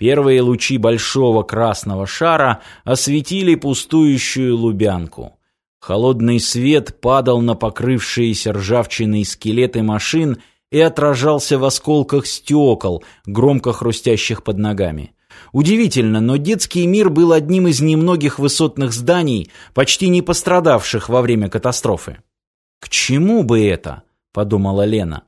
Первые лучи большого красного шара осветили пустующую Лубянку. Холодный свет падал на покрывшиеся ржавчиной скелеты машин и отражался в осколках стекол, громко хрустящих под ногами. Удивительно, но детский мир был одним из немногих высотных зданий, почти не пострадавших во время катастрофы. «К чему бы это?» — подумала Лена.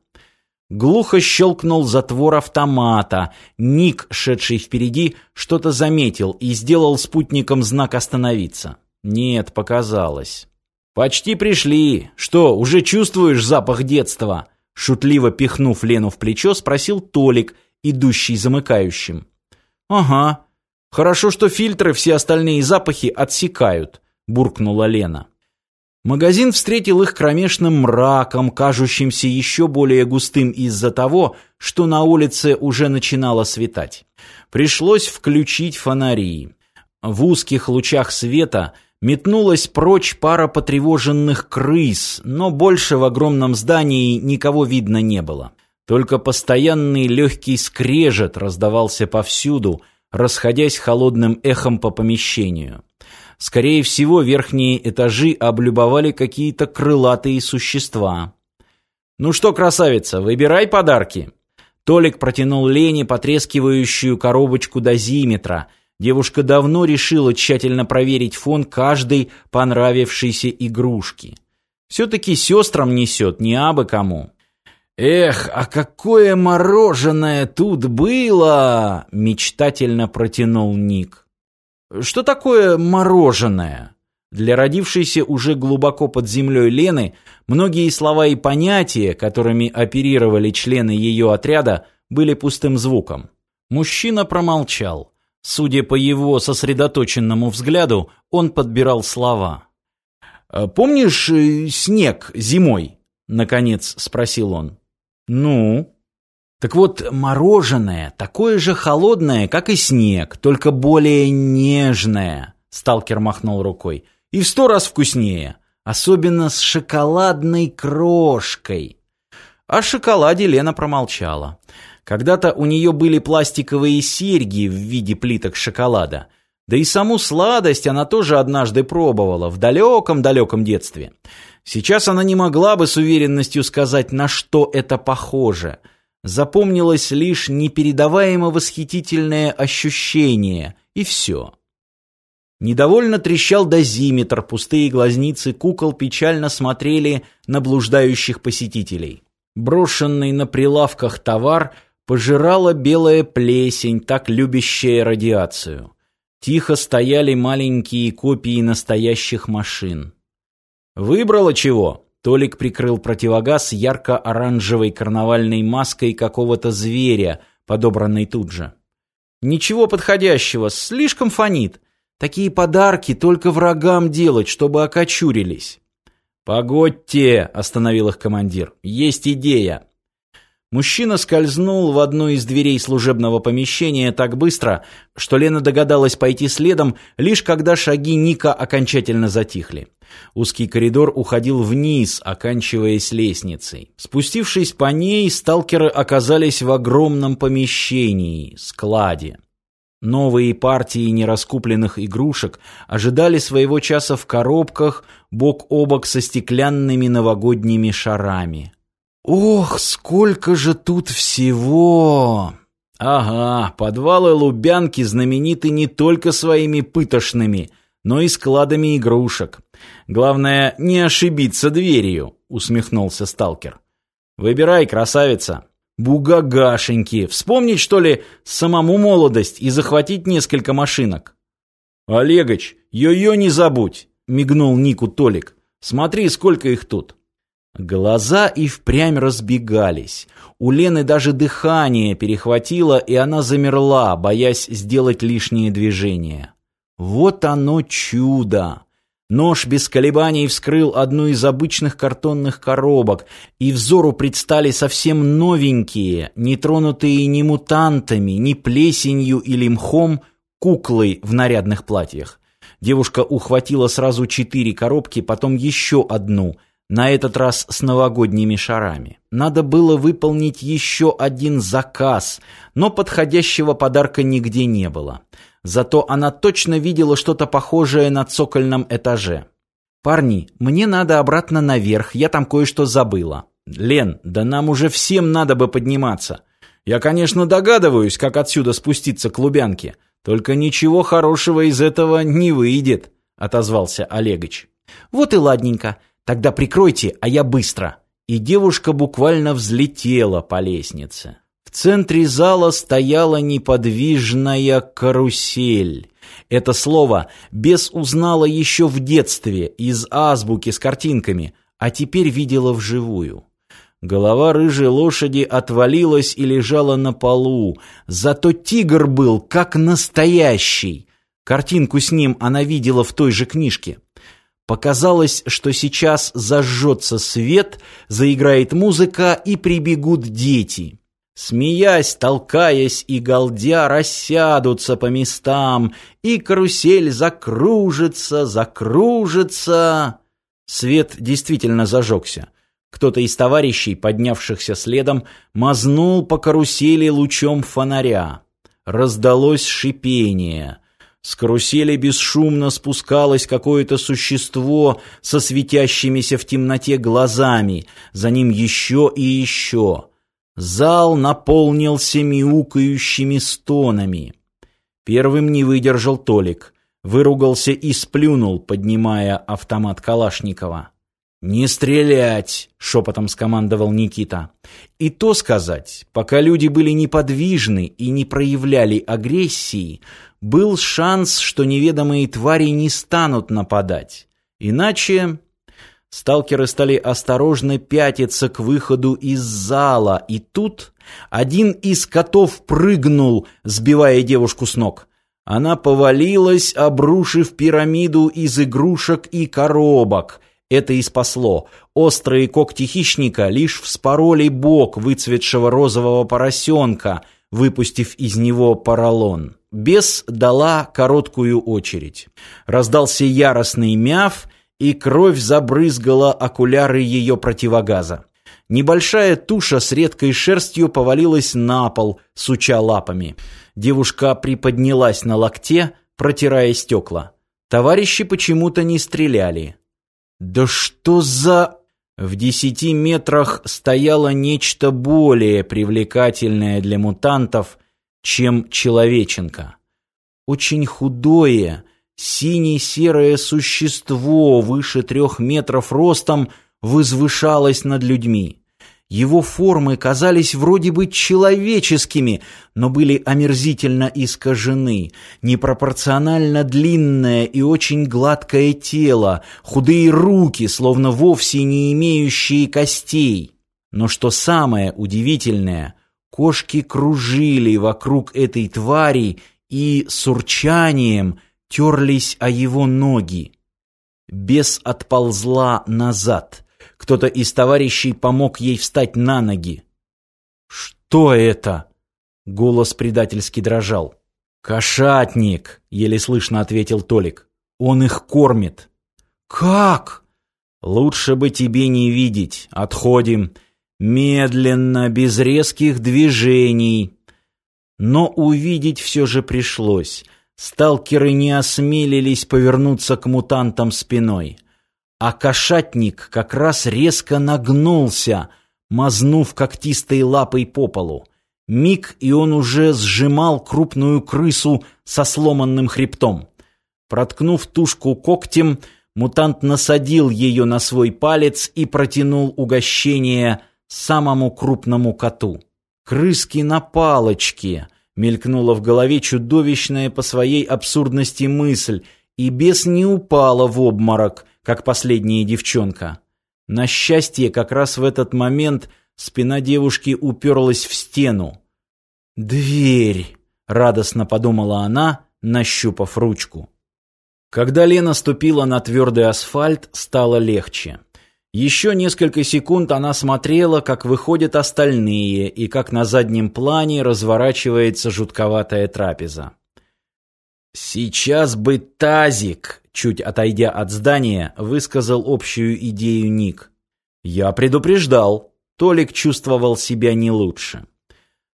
Глухо щелкнул затвор автомата. Ник, шедший впереди, что-то заметил и сделал спутником знак «Остановиться». Нет, показалось. «Почти пришли. Что, уже чувствуешь запах детства?» Шутливо пихнув Лену в плечо, спросил Толик, идущий замыкающим. «Ага. Хорошо, что фильтры все остальные запахи отсекают», — буркнула Лена. Магазин встретил их кромешным мраком, кажущимся еще более густым из-за того, что на улице уже начинало светать. Пришлось включить фонари. В узких лучах света метнулась прочь пара потревоженных крыс, но больше в огромном здании никого видно не было. Только постоянный легкий скрежет раздавался повсюду, расходясь холодным эхом по помещению. Скорее всего, верхние этажи облюбовали какие-то крылатые существа. «Ну что, красавица, выбирай подарки!» Толик протянул Лене потрескивающую коробочку дозиметра. Девушка давно решила тщательно проверить фон каждой понравившейся игрушки. Все-таки сестрам несет, не абы кому. «Эх, а какое мороженое тут было!» — мечтательно протянул Ник. Что такое мороженое? Для родившейся уже глубоко под землей Лены многие слова и понятия, которыми оперировали члены ее отряда, были пустым звуком. Мужчина промолчал. Судя по его сосредоточенному взгляду, он подбирал слова. «Э, «Помнишь э, снег зимой?» — наконец спросил он. «Ну?» Так вот, мороженое такое же холодное, как и снег, только более нежное. Сталкер махнул рукой. И в сто раз вкуснее. Особенно с шоколадной крошкой. О шоколаде Лена промолчала. Когда-то у нее были пластиковые серьги в виде плиток шоколада. Да и саму сладость она тоже однажды пробовала в далеком-далеком детстве. Сейчас она не могла бы с уверенностью сказать, на что это похоже – Запомнилось лишь непередаваемо восхитительное ощущение, и все. Недовольно трещал дозиметр, пустые глазницы кукол печально смотрели на блуждающих посетителей. Брошенный на прилавках товар пожирала белая плесень, так любящая радиацию. Тихо стояли маленькие копии настоящих машин. «Выбрала чего?» Толик прикрыл противогаз ярко-оранжевой карнавальной маской какого-то зверя, подобранной тут же. Ничего подходящего, слишком фонит. Такие подарки только врагам делать, чтобы окочурились. «Погодьте!» — остановил их командир. «Есть идея!» Мужчина скользнул в одну из дверей служебного помещения так быстро, что Лена догадалась пойти следом, лишь когда шаги Ника окончательно затихли. Узкий коридор уходил вниз, оканчиваясь лестницей. Спустившись по ней, сталкеры оказались в огромном помещении, складе. Новые партии нераскупленных игрушек ожидали своего часа в коробках, бок о бок со стеклянными новогодними шарами. Ох, сколько же тут всего! Ага, подвалы Лубянки знамениты не только своими пытошными, но и складами игрушек. Главное, не ошибиться дверью, усмехнулся сталкер. Выбирай, красавица. Бугагашеньки. Вспомнить, что ли, самому молодость и захватить несколько машинок? Олегович, йо-йо не забудь, мигнул Нику Толик. Смотри, сколько их тут. Глаза и впрямь разбегались. У Лены даже дыхание перехватило, и она замерла, боясь сделать лишние движения. Вот оно чудо! Нож без колебаний вскрыл одну из обычных картонных коробок, и взору предстали совсем новенькие, не тронутые ни мутантами, ни плесенью или мхом, куклы в нарядных платьях. Девушка ухватила сразу четыре коробки, потом еще одну — на этот раз с новогодними шарами. Надо было выполнить еще один заказ, но подходящего подарка нигде не было. Зато она точно видела что-то похожее на цокольном этаже. «Парни, мне надо обратно наверх, я там кое-что забыла». «Лен, да нам уже всем надо бы подниматься. Я, конечно, догадываюсь, как отсюда спуститься к Лубянке, только ничего хорошего из этого не выйдет», — отозвался Олегович. «Вот и ладненько. Тогда прикройте, а я быстро». И девушка буквально взлетела по лестнице. В центре зала стояла неподвижная карусель. Это слово бес узнала еще в детстве из азбуки с картинками, а теперь видела вживую. Голова рыжей лошади отвалилась и лежала на полу, зато тигр был как настоящий. Картинку с ним она видела в той же книжке. Показалось, что сейчас зажжется свет, заиграет музыка и прибегут дети. Смеясь, толкаясь и галдя, рассядутся по местам, и карусель закружится, закружится. Свет действительно зажегся. Кто-то из товарищей, поднявшихся следом, мазнул по карусели лучом фонаря. Раздалось шипение. С карусели бесшумно спускалось какое-то существо со светящимися в темноте глазами, за ним еще и еще. Зал наполнился мяукающими стонами. Первым не выдержал Толик, выругался и сплюнул, поднимая автомат Калашникова. «Не стрелять!» — шепотом скомандовал Никита. И то сказать, пока люди были неподвижны и не проявляли агрессии, был шанс, что неведомые твари не станут нападать. Иначе Сталкеры стали осторожно пятиться к выходу из зала, и тут один из котов прыгнул, сбивая девушку с ног. Она повалилась, обрушив пирамиду из игрушек и коробок. Это и спасло. Острые когти хищника лишь вспороли бок выцветшего розового поросенка, выпустив из него поролон. Бес дала короткую очередь. Раздался яростный мяв — и кровь забрызгала окуляры ее противогаза. Небольшая туша с редкой шерстью повалилась на пол, суча лапами. Девушка приподнялась на локте, протирая стекла. Товарищи почему-то не стреляли. «Да что за...» В десяти метрах стояло нечто более привлекательное для мутантов, чем человеченка. Очень худое, Сине-серое существо выше трех метров ростом возвышалось над людьми. Его формы казались вроде бы человеческими, но были омерзительно искажены. Непропорционально длинное и очень гладкое тело, худые руки, словно вовсе не имеющие костей. Но что самое удивительное, кошки кружили вокруг этой твари и с урчанием – терлись о его ноги. Бес отползла назад. Кто-то из товарищей помог ей встать на ноги. «Что это?» Голос предательски дрожал. «Кошатник!» — еле слышно ответил Толик. «Он их кормит». «Как?» «Лучше бы тебе не видеть. Отходим. Медленно, без резких движений». Но увидеть все же пришлось. Сталкеры не осмелились повернуться к мутантам спиной. А кошатник как раз резко нагнулся, мазнув когтистой лапой по полу. Миг, и он уже сжимал крупную крысу со сломанным хребтом. Проткнув тушку когтем, мутант насадил ее на свой палец и протянул угощение самому крупному коту. Крыски на палочке — Мелькнула в голове чудовищная по своей абсурдности мысль, и бес не упала в обморок, как последняя девчонка. На счастье, как раз в этот момент спина девушки уперлась в стену. «Дверь!» — радостно подумала она, нащупав ручку. Когда Лена ступила на твердый асфальт, стало легче. Еще несколько секунд она смотрела, как выходят остальные, и как на заднем плане разворачивается жутковатая трапеза. «Сейчас бы тазик!» — чуть отойдя от здания, высказал общую идею Ник. Я предупреждал. Толик чувствовал себя не лучше.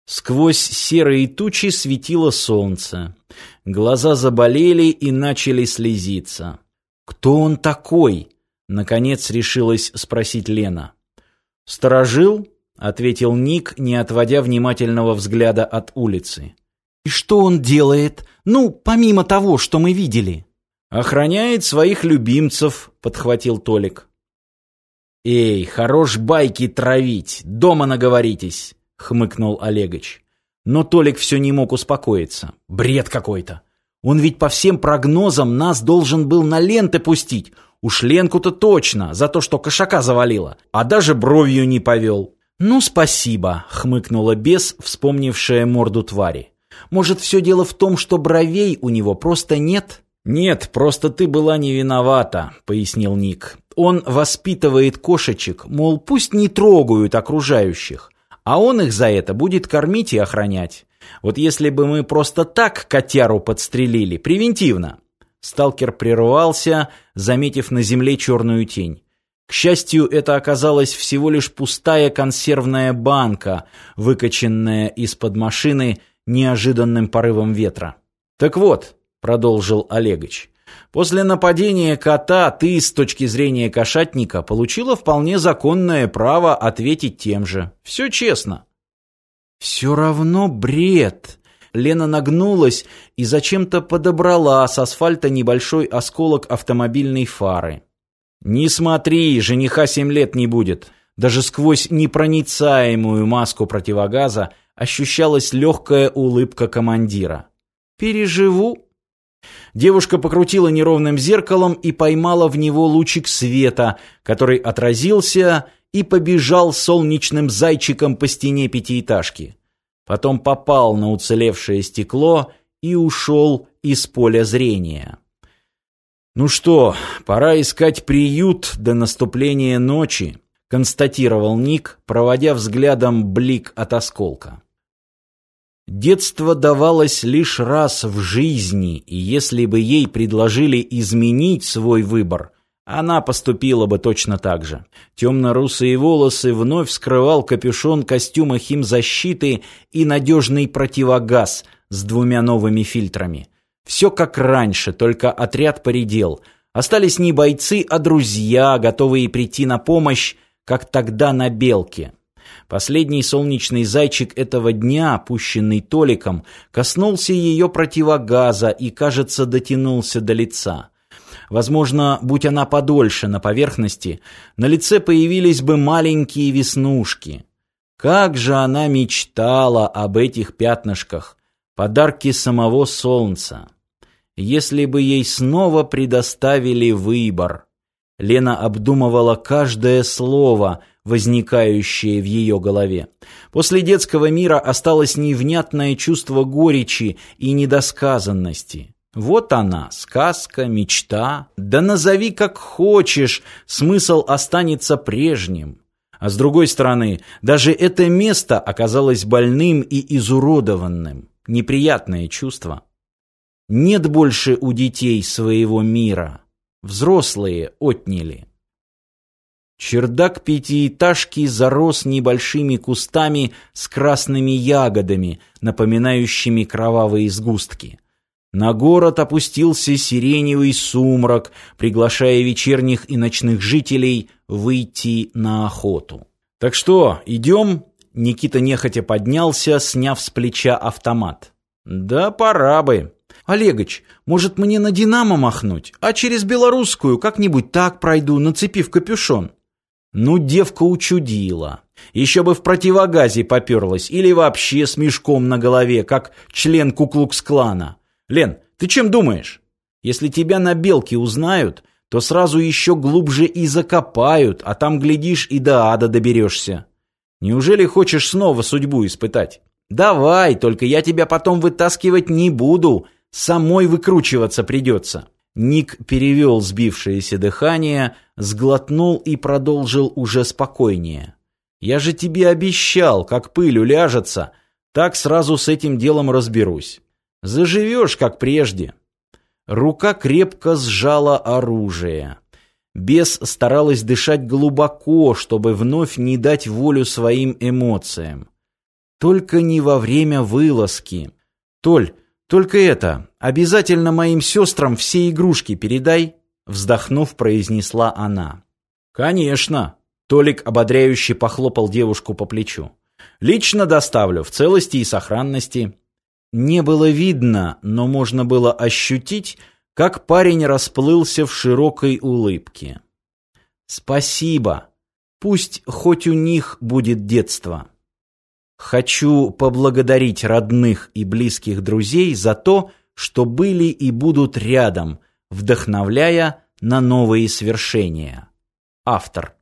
Сквозь серые тучи светило солнце. Глаза заболели и начали слезиться. «Кто он такой?» — наконец решилась спросить Лена. «Сторожил?» — ответил Ник, не отводя внимательного взгляда от улицы. «И что он делает? Ну, помимо того, что мы видели?» «Охраняет своих любимцев», — подхватил Толик. «Эй, хорош байки травить, дома наговоритесь», — хмыкнул Олегович. Но Толик все не мог успокоиться. Бред какой-то. Он ведь по всем прогнозам нас должен был на ленты пустить. Уж Ленку-то точно, за то, что кошака завалила. А даже бровью не повел. «Ну, спасибо», — хмыкнула бес, вспомнившая морду твари. «Может, все дело в том, что бровей у него просто нет?» «Нет, просто ты была не виновата», — пояснил Ник. «Он воспитывает кошечек, мол, пусть не трогают окружающих, а он их за это будет кормить и охранять. Вот если бы мы просто так котяру подстрелили, превентивно». Сталкер прервался, заметив на земле черную тень. К счастью, это оказалась всего лишь пустая консервная банка, выкаченная из-под машины неожиданным порывом ветра. «Так вот», — продолжил Олегович, — «после нападения кота ты, с точки зрения кошатника, получила вполне законное право ответить тем же. Все честно». «Все равно бред», Лена нагнулась и зачем-то подобрала с асфальта небольшой осколок автомобильной фары. «Не смотри, жениха семь лет не будет». Даже сквозь непроницаемую маску противогаза ощущалась легкая улыбка командира. «Переживу». Девушка покрутила неровным зеркалом и поймала в него лучик света, который отразился и побежал солнечным зайчиком по стене пятиэтажки. Потом попал на уцелевшее стекло и ушел из поля зрения. «Ну что, пора искать приют до наступления ночи», констатировал Ник, проводя взглядом блик от осколка. Детство давалось лишь раз в жизни, и если бы ей предложили изменить свой выбор, она поступила бы точно так же. Темно-русые волосы вновь скрывал капюшон костюма химзащиты и надежный противогаз с двумя новыми фильтрами – все как раньше, только отряд поредел. Остались не бойцы, а друзья, готовые прийти на помощь, как тогда на Белке. Последний солнечный зайчик этого дня, опущенный Толиком, коснулся ее противогаза и, кажется, дотянулся до лица. Возможно, будь она подольше на поверхности, на лице появились бы маленькие веснушки. Как же она мечтала об этих пятнышках, подарки самого солнца если бы ей снова предоставили выбор. Лена обдумывала каждое слово, возникающее в ее голове. После детского мира осталось невнятное чувство горечи и недосказанности. Вот она, сказка, мечта. Да назови как хочешь, смысл останется прежним. А с другой стороны, даже это место оказалось больным и изуродованным. Неприятное чувство. Нет больше у детей своего мира. Взрослые отняли. Чердак пятиэтажки зарос небольшими кустами с красными ягодами, напоминающими кровавые сгустки. На город опустился сиреневый сумрак, приглашая вечерних и ночных жителей выйти на охоту. «Так что, идем?» Никита нехотя поднялся, сняв с плеча автомат. «Да пора бы». «Олегович, может мне на «Динамо» махнуть, а через белорусскую как-нибудь так пройду, нацепив капюшон?» Ну, девка учудила. Еще бы в противогазе поперлась или вообще с мешком на голове, как член Куклукс-клана. Лен, ты чем думаешь? Если тебя на белке узнают, то сразу еще глубже и закопают, а там, глядишь, и до ада доберешься. Неужели хочешь снова судьбу испытать? Давай, только я тебя потом вытаскивать не буду, Самой выкручиваться придется. Ник перевел сбившееся дыхание, сглотнул и продолжил уже спокойнее. «Я же тебе обещал, как пыль уляжется, так сразу с этим делом разберусь. Заживешь, как прежде». Рука крепко сжала оружие. Бес старалась дышать глубоко, чтобы вновь не дать волю своим эмоциям. Только не во время вылазки. Толь, только это, обязательно моим сестрам все игрушки передай, вздохнув, произнесла она. Конечно, Толик ободряюще похлопал девушку по плечу. Лично доставлю в целости и сохранности. Не было видно, но можно было ощутить, как парень расплылся в широкой улыбке. «Спасибо. Пусть хоть у них будет детство. Хочу поблагодарить родных и близких друзей за то, что были и будут рядом, вдохновляя на новые свершения». Автор